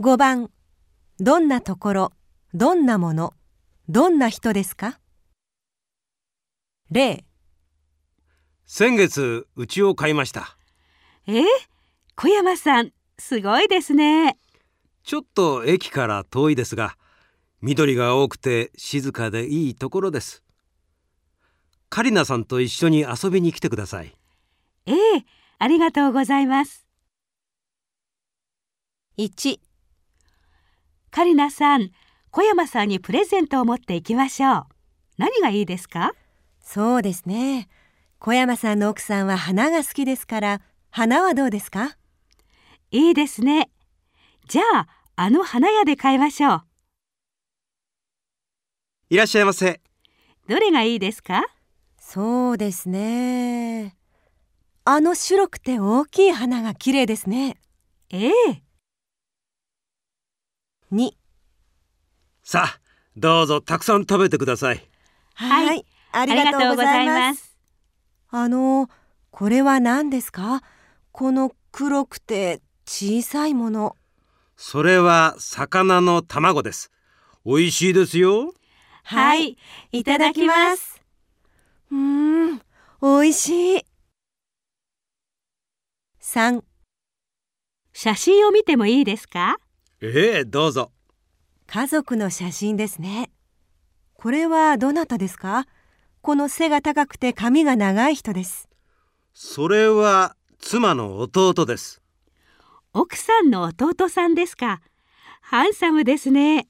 5番。どんなところどんなものどんな人ですか？例。先月うちを買いました。え？小山さんすごいですね。ちょっと駅から遠いですが緑が多くて静かでいいところです。カリナさんと一緒に遊びに来てください。ええありがとうございます。1カリナさん小山さんにプレゼントを持って行きましょう。何がいいですか？そうですね。小山さんの奥さんは花が好きですから花はどうですか？いいですね。じゃああの花屋で買いましょう。いらっしゃいませ。どれがいいですか？そうですね。あの白くて大きい花が綺麗ですね。ええ2さあどうぞたくさん食べてください。はい。あありがとうございます。あのこれは何ですか？この黒くて小さいもの。それは魚の卵です。美味しいですよ。はい。いただきます。うーん美味しい。3写真を見てもいいですか？ええどうぞ。家族の写真ですね。これはどなたですか？この背が高くて髪が長い人です。それは妻の弟です。奥さんの弟さんですか？ハンサムですね